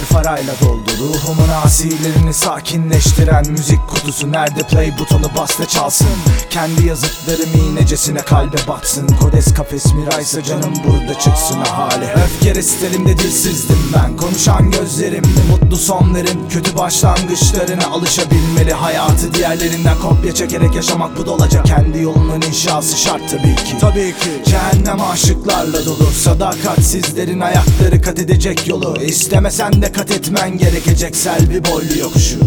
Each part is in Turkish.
farfarayla doldu Ruhumun asilerini sakinleştiren müzik kutusu. Nerede play butonu bas da çalsın. Kendi yazıtlarım iğnecesine kalbe batsın. Kodes kafes miraysa canım burada çıksın ahali. Öfke restlerimde dilsizdim ben. Konuşan gözlerimde sonların Kötü başlangıçlarına alışabilmeli. Hayatı diğerlerinden kopya çekerek yaşamak bu dolacak. Kendi yolunun inşası şart tabii ki. Tabii ki. Cehennem aşıklarla dolu. Sadakatsizlerin ayakları kat edecek yolu. İstemesen de kat etmen gerekecek selvi boylu yokuşu.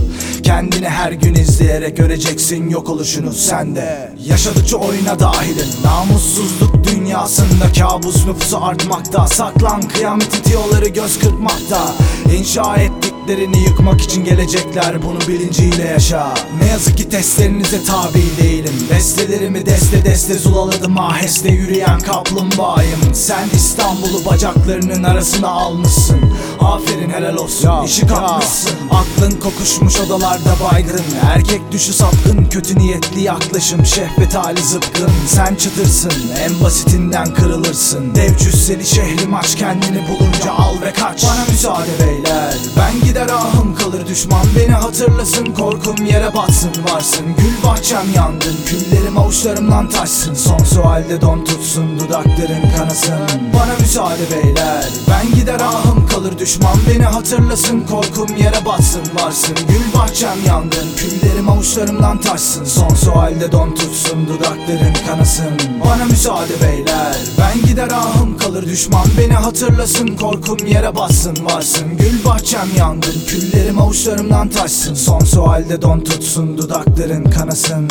Kendini her gün izleyerek göreceksin yok oluşunu. Sen de Yaşadıkça oyuna dahilim Namussuzluk dünyasında kabus nüfusu artmakta. Saklan kıyamet itiyorları göz kırpmakta. İnşa ettiklerini yıkmak için gelecekler bunu bilinciyle yaşa. Ne yazık ki testlerinize tabi değilim. Bestelerimi deste deste zulaladım aheste yürüyen kaplumbağayım. Sen İstanbul'u bacaklarının arasına almışsın. Aferin helal olsun işi kapmışsın. Aklın kokuşmuş odalarda baygın. Erkek düşü sapkın kötü niyetli yaklaşım. Şehvet hali zıpkın. Sen çıtırsın en basitinden kırılırsın. Dev cüsseli şehrim aç kendini bulunca al ve kaç. Bana müsaade beyler Ben gider ahım kalır düşman. Beni hatırlasın Korkum yere batsın varsın. Gül bahçem yandın küllerim avuçlarımdan taşsın. Son sualde don tutsun dudakların kanasın. Bana müsaade beyler Ben gider ahım kalır düşman. Beni hatırlasın Korkum yere batsın varsın. Gül bahçem yandın küllerim avuçlarımdan taşsın. Son sualde don tutsun dudakların kanasın. Bana müsaade beyler Ben gider ahım kalır düşman. Beni hatırlasın Korkum yere batsın varsın. Gül bahçem yandın küllerim avuçlarımdan taşsın. Son sualde don tutsun dudakların kanasın